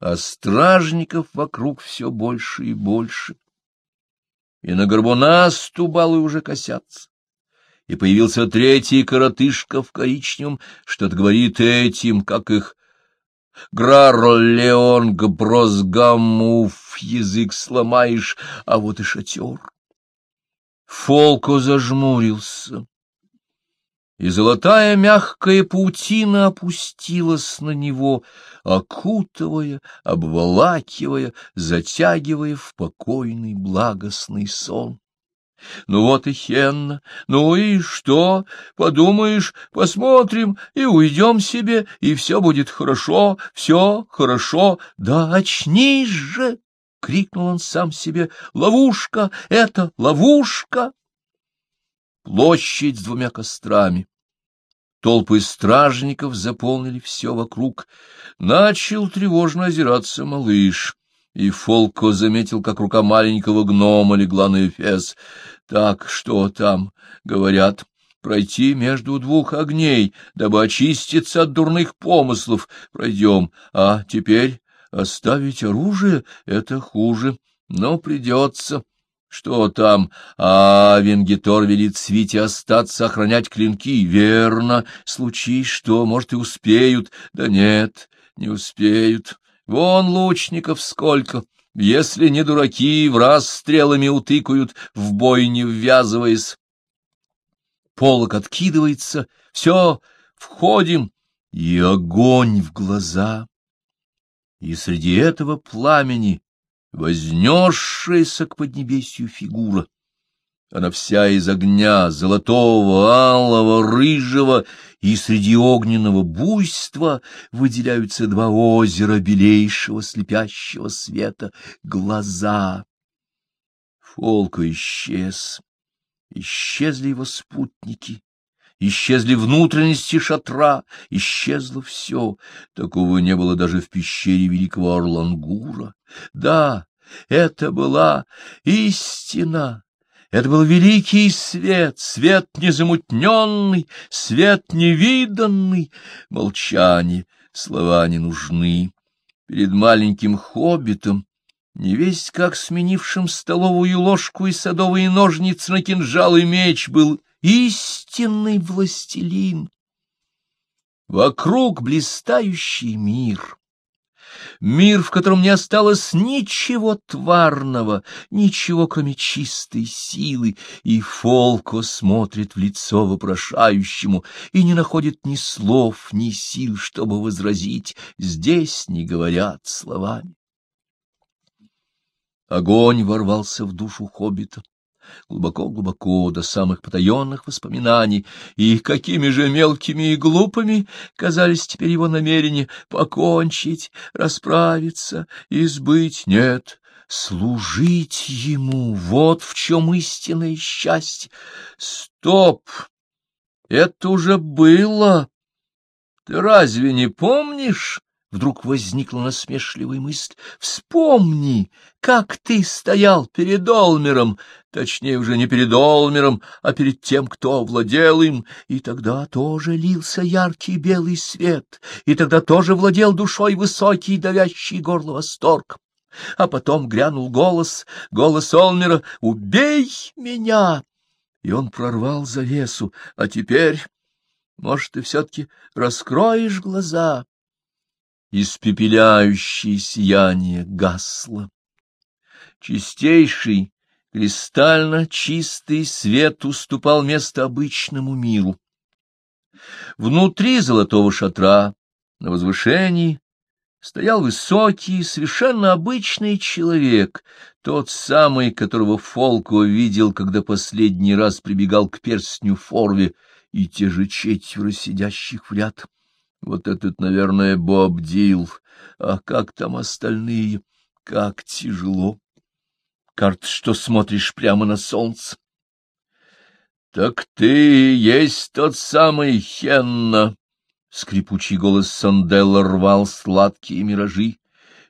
а стражников вокруг все больше и больше. И на горбуна стубалы уже косятся. И появился третий коротышка в коричневом, что-то говорит этим, как их Грарлеонг, брозгамуф, язык сломаешь, а вот и шатер. Фолко зажмурился и золотая мягкая паутина опустилась на него, окутывая, обволакивая, затягивая в покойный благостный сон. Ну вот и Хенна. Ну и что? Подумаешь, посмотрим и уйдем себе, и все будет хорошо, все хорошо. Да очнись же! — крикнул он сам себе. — Ловушка! Это ловушка! Площадь с двумя кострами. Толпы стражников заполнили все вокруг. Начал тревожно озираться малыш, и Фолко заметил, как рука маленького гнома легла на эфес. Так, что там, говорят, пройти между двух огней, дабы очиститься от дурных помыслов. Пройдем, а теперь оставить оружие — это хуже, но придется. Что там? А Венгитор велит Свите остаться охранять клинки. Верно. Случись что, может, и успеют. Да нет, не успеют. Вон лучников сколько. Если не дураки, в раз стрелами утыкают, в бой не ввязываясь. Полок откидывается. Все, входим. И огонь в глаза. И среди этого пламени вознесшаяся к поднебесью фигура. Она вся из огня, золотого, алого, рыжего, и среди огненного буйства выделяются два озера белейшего слепящего света — глаза. Фолка исчез. Исчезли его спутники. Исчезли внутренности шатра, исчезло все. Такого не было даже в пещере великого Орлангура. Да, это была истина. Это был великий свет, свет незамутненный, свет невиданный. Молчание, слова не нужны. Перед маленьким хоббитом, невесть как сменившим столовую ложку и садовые ножницы на кинжал и меч, был истинный властелин. Вокруг блистающий мир. Мир, в котором не осталось ничего тварного, ничего, кроме чистой силы, и Фолко смотрит в лицо вопрошающему и не находит ни слов, ни сил, чтобы возразить. Здесь не говорят словами. Огонь ворвался в душу хоббита глубоко-глубоко до самых потаенных воспоминаний, и какими же мелкими и глупыми казались теперь его намерения покончить, расправиться, избыть. Нет, служить ему, вот в чем истинное счастье. Стоп! Это уже было. Ты разве не помнишь? Вдруг возникла насмешливая мысль. «Вспомни, как ты стоял перед Олмером, точнее уже не перед Олмером, а перед тем, кто владел им, и тогда тоже лился яркий белый свет, и тогда тоже владел душой высокий, давящий горло восторг. А потом грянул голос, голос Олмера «Убей меня!» И он прорвал завесу. А теперь, может, ты все-таки раскроешь глаза?» испепеляющее сияние гасло. Чистейший, кристально чистый свет уступал место обычному миру. Внутри золотого шатра, на возвышении, стоял высокий, совершенно обычный человек, тот самый, которого Фолко видел, когда последний раз прибегал к перстню Форве, и те же четверо сидящих в ряд. Вот этот, наверное, Боб Дил. А как там остальные? Как тяжело. Карт, что смотришь прямо на солнце. — Так ты есть тот самый Хенна! Скрипучий голос Санделла рвал сладкие миражи.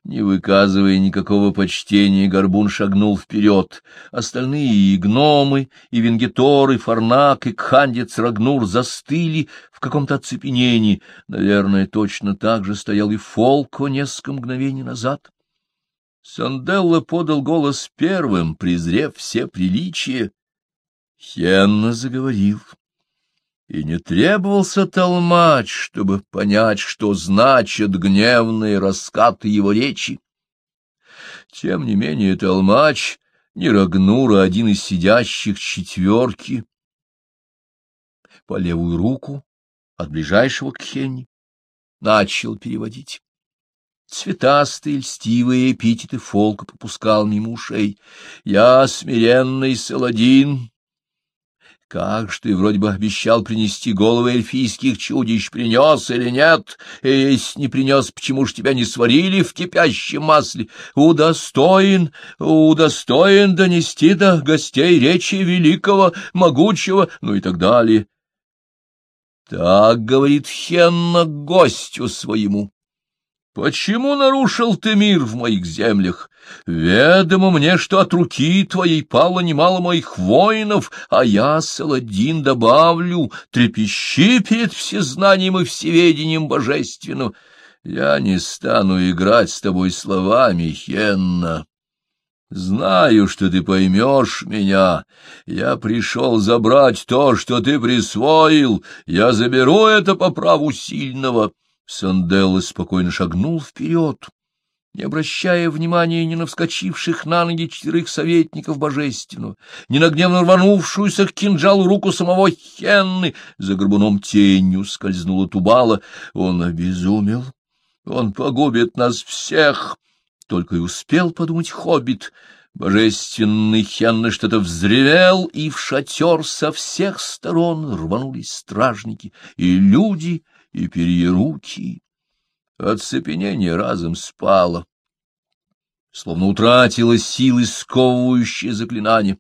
Не выказывая никакого почтения, Горбун шагнул вперед. Остальные и гномы, и венгеторы, Фарнак, и Кхандец Рагнур застыли в каком-то оцепенении. Наверное, точно так же стоял и Фолко несколько мгновений назад. Санделло подал голос первым, презрев все приличия. Хенна заговорил. И не требовался толмач, чтобы понять, что значат гневные раскаты его речи. Тем не менее толмач, не Рагнура, один из сидящих четверки, по левую руку от ближайшего к Хенни, начал переводить. Цветастые льстивые эпитеты фолка попускал мимо ушей. «Я смиренный Саладин, как ж ты вроде бы обещал принести головы эльфийских чудищ, принес или нет? И если не принес, почему ж тебя не сварили в кипящем масле? Удостоен, удостоен донести до гостей речи великого, могучего, ну и так далее. Так говорит Хенна гостю своему. Почему нарушил ты мир в моих землях? Ведомо мне, что от руки твоей пало немало моих воинов, а я, Саладин, добавлю, трепещи перед всезнанием и всеведением божественным. Я не стану играть с тобой словами, Хенна. Знаю, что ты поймешь меня. Я пришел забрать то, что ты присвоил. Я заберу это по праву сильного. Санделло спокойно шагнул вперед, не обращая внимания ни на вскочивших на ноги четырех советников божественного, ни на гневно рванувшуюся к кинжалу руку самого Хенны. За горбуном тенью скользнула Тубала. Он обезумел. Он погубит нас всех. Только и успел подумать хоббит. Божественный Хенны что-то взревел, и в шатер со всех сторон рванулись стражники и люди, и перьеруки. Оцепенение разом спало, словно утратило силы сковывающее заклинание.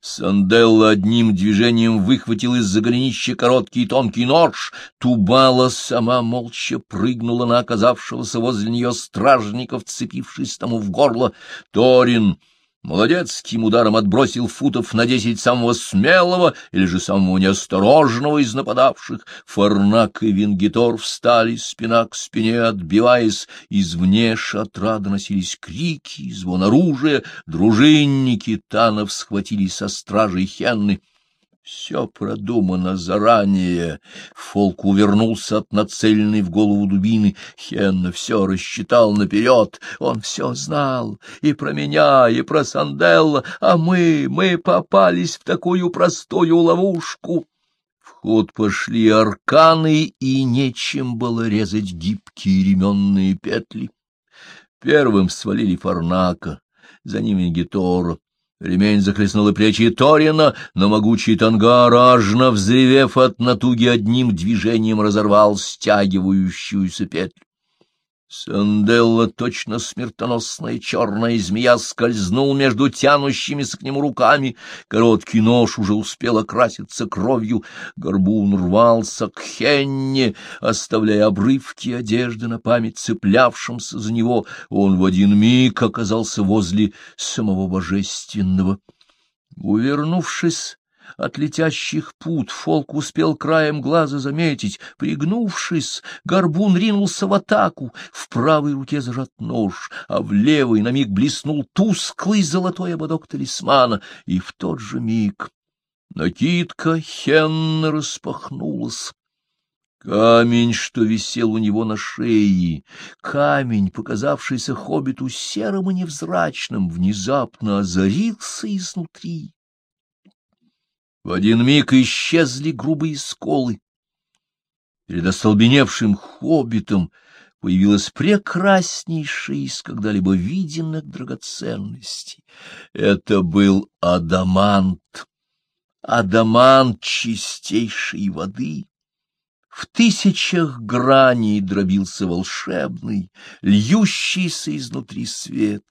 Санделла одним движением выхватил из-за голенища короткий тонкий нож. Тубала сама молча прыгнула на оказавшегося возле нее стражника, вцепившись тому в горло. Торин молодецким ударом отбросил футов на десять самого смелого или же самого неосторожного из нападавших. Фарнак и Вингитор встали спина к спине, отбиваясь. Извне шатра доносились крики, звон оружия. Дружинники Танов схватились со стражей Хенны. Все продумано заранее. Фолк увернулся от нацеленной в голову дубины. Хенна все рассчитал наперед. Он все знал. И про меня, и про Санделла. А мы, мы попались в такую простую ловушку. В ход пошли арканы, и нечем было резать гибкие ременные петли. Первым свалили Фарнака, за ними Гетора. Ремень захлестнул и плечи Торина, но могучий тангар, ажно взревев от натуги, одним движением разорвал стягивающуюся петлю. Санделла, точно смертоносная черная змея, скользнул между тянущимися к нему руками. Короткий нож уже успел окраситься кровью. Горбун рвался к Хенне, оставляя обрывки одежды на память цеплявшимся за него. Он в один миг оказался возле самого божественного. Увернувшись от летящих пут Фолк успел краем глаза заметить. Пригнувшись, горбун ринулся в атаку. В правой руке зажат нож, а в левой на миг блеснул тусклый золотой ободок талисмана. И в тот же миг накидка Хенна распахнулась. Камень, что висел у него на шее, камень, показавшийся хоббиту серым и невзрачным, внезапно озарился изнутри. В один миг исчезли грубые сколы. Перед остолбеневшим хоббитом появилась прекраснейшая из когда-либо виденных драгоценностей. Это был адамант, адамант чистейшей воды. В тысячах граней дробился волшебный, льющийся изнутри свет.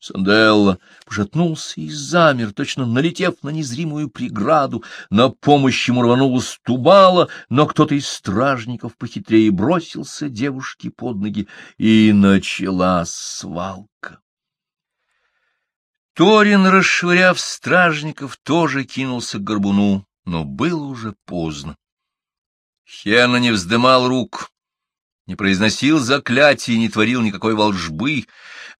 Санделла пожатнулся и замер, точно налетев на незримую преграду. На помощь ему рванулась Тубала, но кто-то из стражников похитрее бросился девушке под ноги, и началась свалка. Торин, расшвыряв стражников, тоже кинулся к горбуну, но было уже поздно. Хена не вздымал рук, не произносил заклятий, не творил никакой волжбы,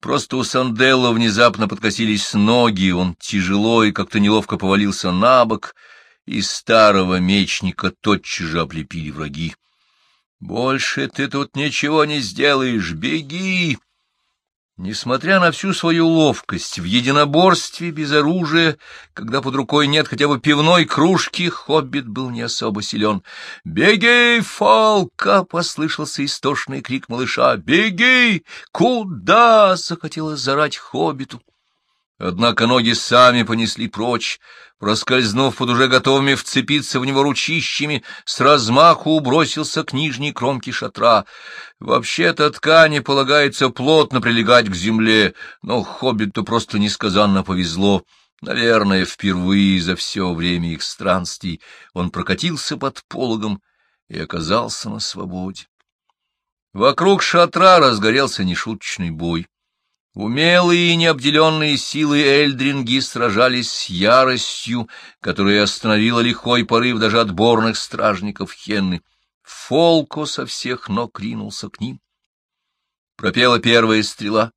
просто у Санделла внезапно подкосились ноги, он тяжело и как-то неловко повалился на бок, и старого мечника тотчас же облепили враги. — Больше ты тут ничего не сделаешь, беги! Несмотря на всю свою ловкость, в единоборстве без оружия, когда под рукой нет хотя бы пивной кружки, хоббит был не особо силен. «Беги, Фалка!» — послышался истошный крик малыша. «Беги! Куда?» — захотелось зарать хоббиту. Однако ноги сами понесли прочь, проскользнув под уже готовыми вцепиться в него ручищами, с размаху бросился к нижней кромке шатра. Вообще-то ткани полагается плотно прилегать к земле, но хоббиту просто несказанно повезло. Наверное, впервые за все время их странствий он прокатился под пологом и оказался на свободе. Вокруг шатра разгорелся нешуточный бой. Умелые и необделенные силы Эльдринги сражались с яростью, которая остановила лихой порыв даже отборных стражников Хенны. Фолко со всех ног ринулся к ним. Пропела первая стрела.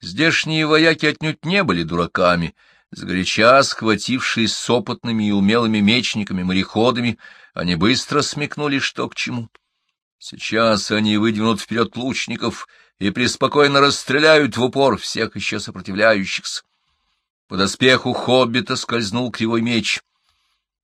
Здешние вояки отнюдь не были дураками. Сгоряча схватившись с опытными и умелыми мечниками-мореходами, они быстро смекнули, что к чему. Сейчас они выдвинут вперед лучников — и преспокойно расстреляют в упор всех еще сопротивляющихся. По доспеху хоббита скользнул кривой меч.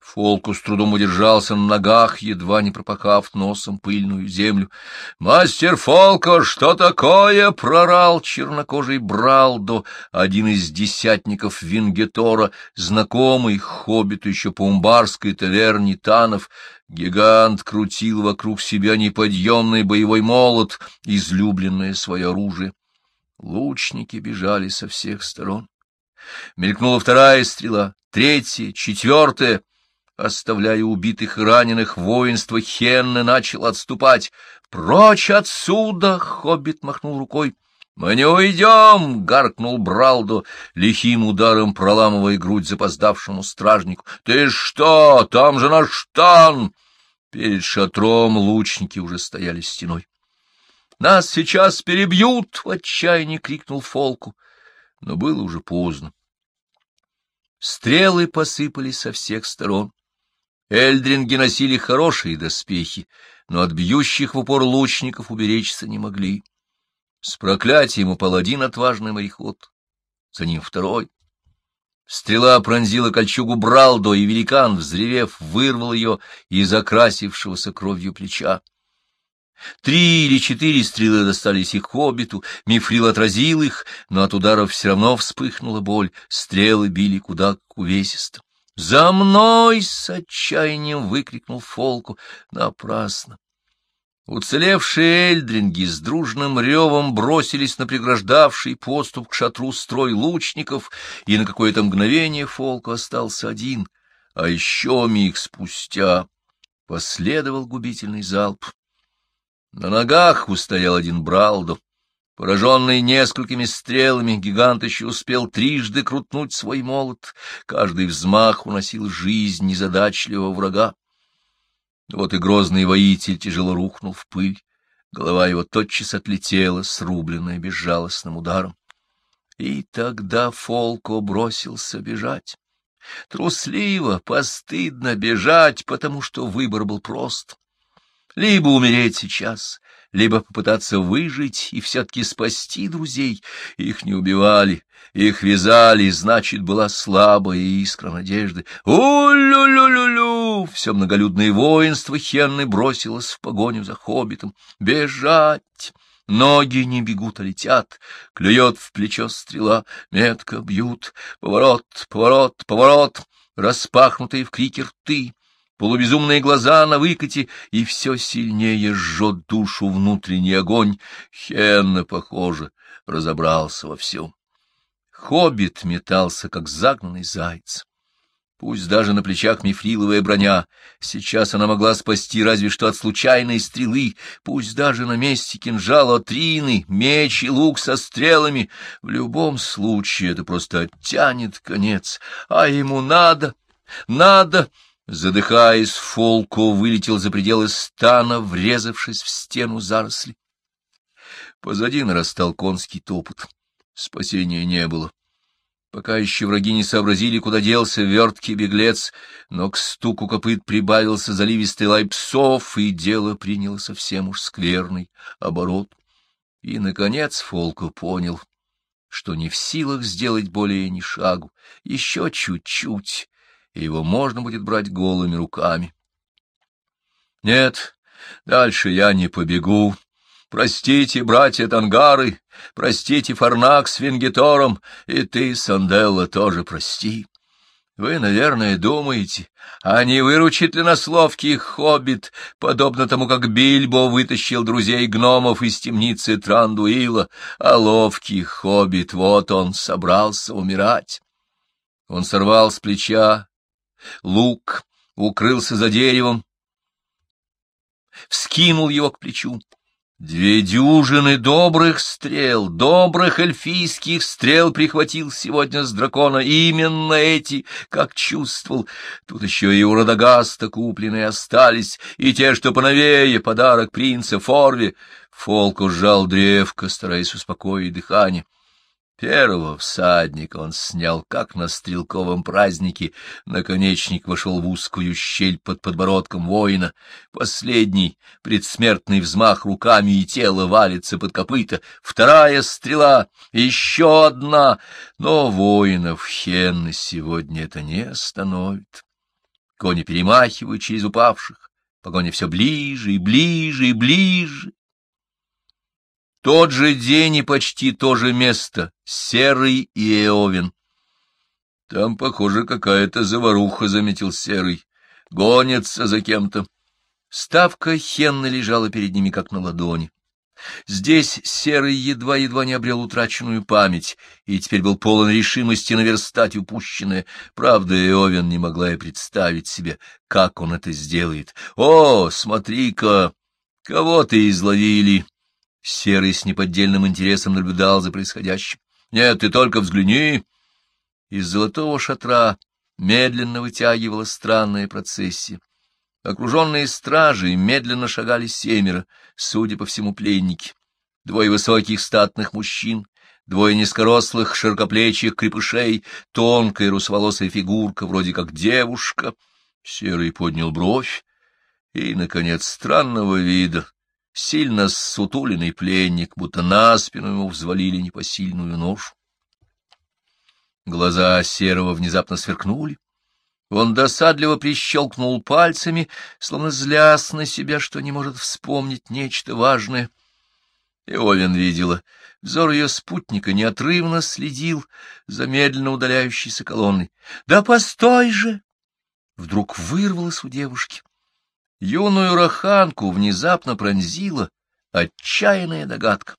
Фолку с трудом удержался на ногах, едва не пропахав носом пыльную землю. — Мастер Фолко, что такое? — прорал чернокожий Бралдо, один из десятников Вингетора, знакомый хоббиту еще по умбарской таверне Танов. Гигант крутил вокруг себя неподъемный боевой молот, излюбленное свое оружие. Лучники бежали со всех сторон. Мелькнула вторая стрела, третья, четвертая — Оставляя убитых и раненых, воинство Хенны начало отступать. «Прочь отсюда!» — хоббит махнул рукой. «Мы не уйдем!» — гаркнул Бралдо, лихим ударом проламывая грудь запоздавшему стражнику. «Ты что? Там же наш штан!» Перед шатром лучники уже стояли стеной. «Нас сейчас перебьют!» — в отчаянии крикнул Фолку. Но было уже поздно. Стрелы посыпались со всех сторон. Эльдринги носили хорошие доспехи, но от бьющих в упор лучников уберечься не могли. С проклятием упал один отважный мореход, за ним второй. Стрела пронзила кольчугу Бралдо, и великан, взревев, вырвал ее из окрасившегося кровью плеча. Три или четыре стрелы достались их хоббиту, мифрил отразил их, но от ударов все равно вспыхнула боль, стрелы били куда как увесисто. «За мной!» — с отчаянием выкрикнул Фолку. Напрасно. Уцелевшие эльдринги с дружным ревом бросились на преграждавший поступ к шатру строй лучников, и на какое-то мгновение Фолку остался один, а еще миг спустя последовал губительный залп. На ногах устоял один Бралдо. Пораженный несколькими стрелами, гигант еще успел трижды крутнуть свой молот. Каждый взмах уносил жизнь незадачливого врага. Вот и грозный воитель тяжело рухнул в пыль. Голова его тотчас отлетела, срубленная безжалостным ударом. И тогда Фолко бросился бежать. Трусливо, постыдно бежать, потому что выбор был прост. Либо умереть сейчас, либо попытаться выжить и все-таки спасти друзей. Их не убивали, их вязали, значит, была слабая искра надежды. У-лю-лю-лю-лю! Все многолюдное воинство Хенны бросилось в погоню за хоббитом. Бежать! Ноги не бегут, а летят, клюет в плечо стрела, метко бьют, поворот, поворот, поворот, распахнутые в крике рты, полубезумные глаза на выкате, и все сильнее жжет душу внутренний огонь. Хенна, похоже, разобрался во всем. Хоббит метался, как загнанный заяц. Пусть даже на плечах мифриловая броня, сейчас она могла спасти разве что от случайной стрелы, пусть даже на месте кинжала трины, меч и лук со стрелами, в любом случае это просто оттянет конец, а ему надо, надо... Задыхаясь, Фолко вылетел за пределы стана, врезавшись в стену заросли. Позади нарастал конский топот. Спасения не было. Пока еще враги не сообразили, куда делся верткий беглец, но к стуку копыт прибавился заливистый лай псов, и дело приняло совсем уж скверный оборот. И, наконец, Фолко понял, что не в силах сделать более ни шагу, еще чуть-чуть, и его можно будет брать голыми руками. Нет, дальше я не побегу, Простите, братья Тангары, простите, Фарнак с Венгетором, и ты, Санделла, тоже прости. Вы, наверное, думаете, а не выручит ли нас ловкий хоббит, подобно тому, как Бильбо вытащил друзей гномов из темницы Трандуила, а ловкий хоббит, вот он, собрался умирать. Он сорвал с плеча лук, укрылся за деревом, вскинул его к плечу Две дюжины добрых стрел, добрых эльфийских стрел прихватил сегодня с дракона именно эти, как чувствовал. Тут еще и у Радагаста купленные остались, и те, что поновее, подарок принца Форви. Фолк сжал древко, стараясь успокоить дыхание. Первого всадника он снял, как на стрелковом празднике. Наконечник вошел в узкую щель под подбородком воина. Последний, предсмертный взмах руками и тело валится под копыта. Вторая стрела, еще одна. Но воинов Хенны сегодня это не остановит. Кони перемахивают через упавших. Погоня все ближе и ближе и ближе. Тот же день и почти то же место — Серый и Эовин. Там, похоже, какая-то заваруха, — заметил Серый. Гонится за кем-то. Ставка Хенна лежала перед ними, как на ладони. Здесь Серый едва-едва не обрел утраченную память и теперь был полон решимости наверстать упущенное. Правда, Эовен не могла и представить себе, как он это сделает. «О, смотри-ка! Кого-то изловили!» Серый с неподдельным интересом наблюдал за происходящим. — Нет, ты только взгляни! Из золотого шатра медленно вытягивала странная процессия. Окруженные стражи медленно шагали семеро, судя по всему, пленники. Двое высоких статных мужчин, двое низкорослых широкоплечих крепышей, тонкая русоволосая фигурка, вроде как девушка. Серый поднял бровь и, наконец, странного вида, сильно сутуленный пленник, будто на спину ему взвалили непосильную нож. Глаза Серого внезапно сверкнули. Он досадливо прищелкнул пальцами, словно злясь на себя, что не может вспомнить нечто важное. И Овен видела. Взор ее спутника неотрывно следил за медленно удаляющейся колонной. — Да постой же! Вдруг вырвалось у девушки. Юную раханку внезапно пронзила отчаянная догадка.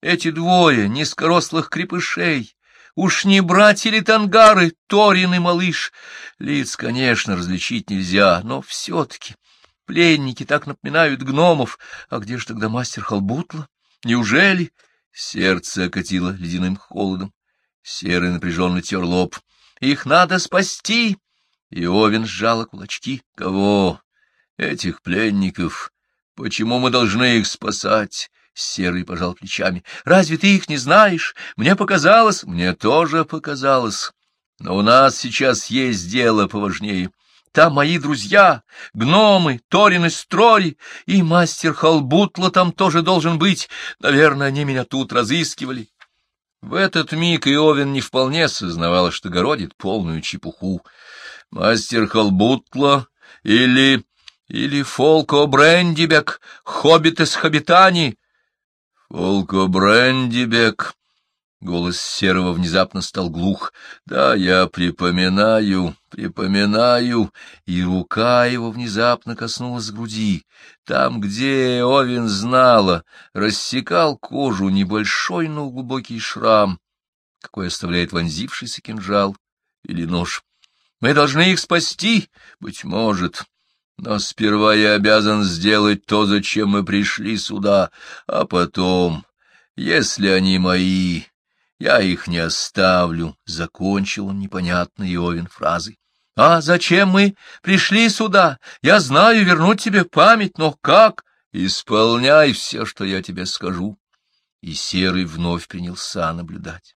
Эти двое низкорослых крепышей, уж не братья ли тангары, Торин и малыш. Лиц, конечно, различить нельзя, но все-таки пленники так напоминают гномов. А где же тогда мастер Халбутла? Неужели? Сердце окатило ледяным холодом. Серый напряженно тер лоб. Их надо спасти! И Овен сжала кулачки. Кого? Этих пленников, почему мы должны их спасать? Серый пожал плечами. Разве ты их не знаешь? Мне показалось, мне тоже показалось. Но у нас сейчас есть дело поважнее. Там мои друзья, гномы, Торин и Строри, и мастер Халбутла там тоже должен быть. Наверное, они меня тут разыскивали. В этот миг Иовин не вполне сознавал, что городит полную чепуху. Мастер Халбутла или или Фолко Брендибек, хоббит из Хобитани? Фолко Брендибек. Голос Серого внезапно стал глух. Да, я припоминаю, припоминаю. И рука его внезапно коснулась груди. Там, где Овен знала, рассекал кожу небольшой, но глубокий шрам. какой оставляет вонзившийся кинжал или нож. Мы должны их спасти, быть может, но сперва я обязан сделать то, зачем мы пришли сюда, а потом, если они мои, я их не оставлю, — закончил он непонятный Иовин фразой. — А зачем мы пришли сюда? Я знаю вернуть тебе память, но как? Исполняй все, что я тебе скажу. И Серый вновь принялся наблюдать.